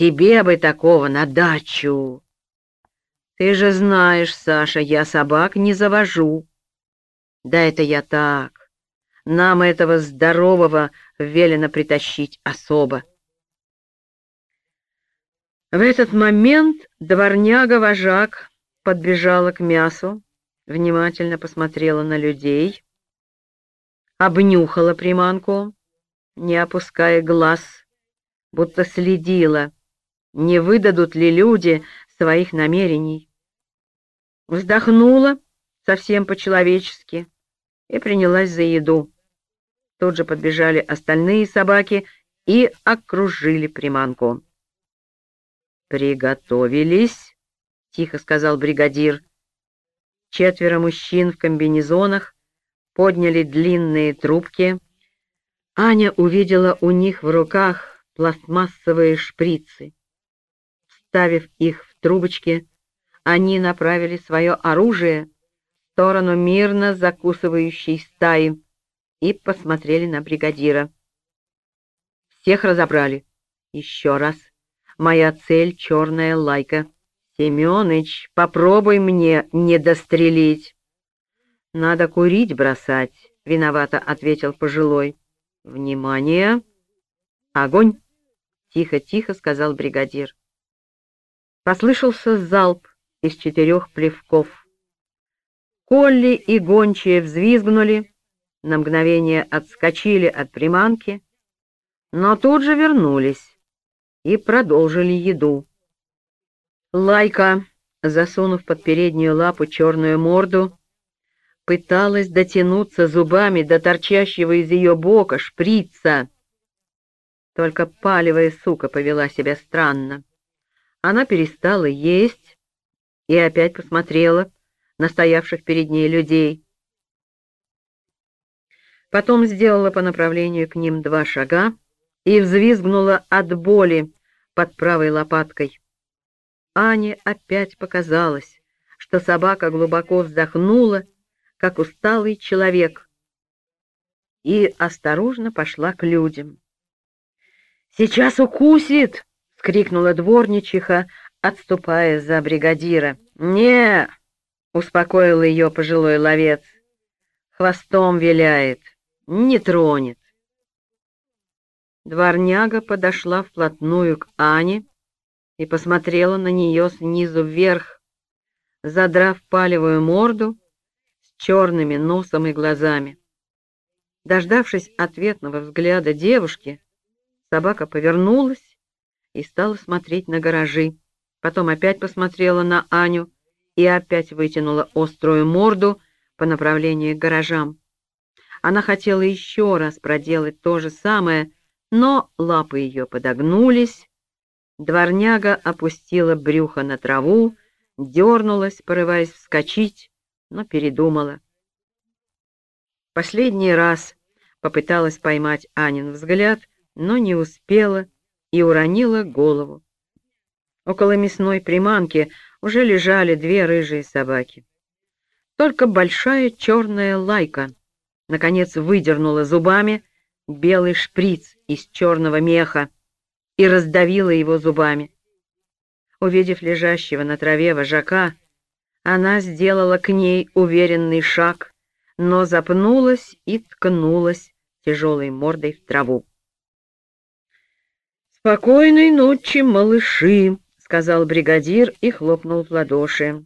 Тебе бы такого на дачу. Ты же знаешь, Саша, я собак не завожу. Да это я так. Нам этого здорового велено притащить особо. В этот момент дворняга-вожак подбежала к мясу, внимательно посмотрела на людей, обнюхала приманку, не опуская глаз, будто следила, не выдадут ли люди своих намерений. Вздохнула совсем по-человечески и принялась за еду. Тут же подбежали остальные собаки и окружили приманку. «Приготовились», — тихо сказал бригадир. Четверо мужчин в комбинезонах подняли длинные трубки. Аня увидела у них в руках пластмассовые шприцы. Вставив их в трубочки, они направили свое оружие в сторону мирно закусывающей стаи и посмотрели на бригадира. Всех разобрали. Еще раз. Моя цель — черная лайка. Семёныч, попробуй мне не дострелить. Надо курить бросать, — виновато ответил пожилой. Внимание! Огонь! Тихо-тихо, — сказал бригадир. Послышался залп из четырех плевков. Колли и гончие взвизгнули, на мгновение отскочили от приманки, но тут же вернулись и продолжили еду. Лайка, засунув под переднюю лапу черную морду, пыталась дотянуться зубами до торчащего из ее бока шприца. Только палевая сука повела себя странно. Она перестала есть и опять посмотрела на стоявших перед ней людей. Потом сделала по направлению к ним два шага и взвизгнула от боли под правой лопаткой. Ане опять показалось, что собака глубоко вздохнула, как усталый человек, и осторожно пошла к людям. «Сейчас укусит!» — скрикнула дворничиха, отступая за бригадира. «Не!» — успокоил ее пожилой ловец. «Хвостом виляет, не тронет». Дворняга подошла вплотную к Ане и посмотрела на нее снизу вверх, задрав палевую морду с черными носом и глазами. Дождавшись ответного взгляда девушки, собака повернулась и стала смотреть на гаражи. Потом опять посмотрела на Аню и опять вытянула острую морду по направлению к гаражам. Она хотела еще раз проделать то же самое, но лапы ее подогнулись, дворняга опустила брюхо на траву, дернулась, порываясь вскочить, но передумала. Последний раз попыталась поймать Анин взгляд, но не успела и уронила голову. Около мясной приманки уже лежали две рыжие собаки. Только большая черная лайка, наконец, выдернула зубами белый шприц из черного меха и раздавила его зубами. Увидев лежащего на траве вожака, она сделала к ней уверенный шаг, но запнулась и ткнулась тяжелой мордой в траву. «Спокойной ночи, малыши!» — сказал бригадир и хлопнул в ладоши.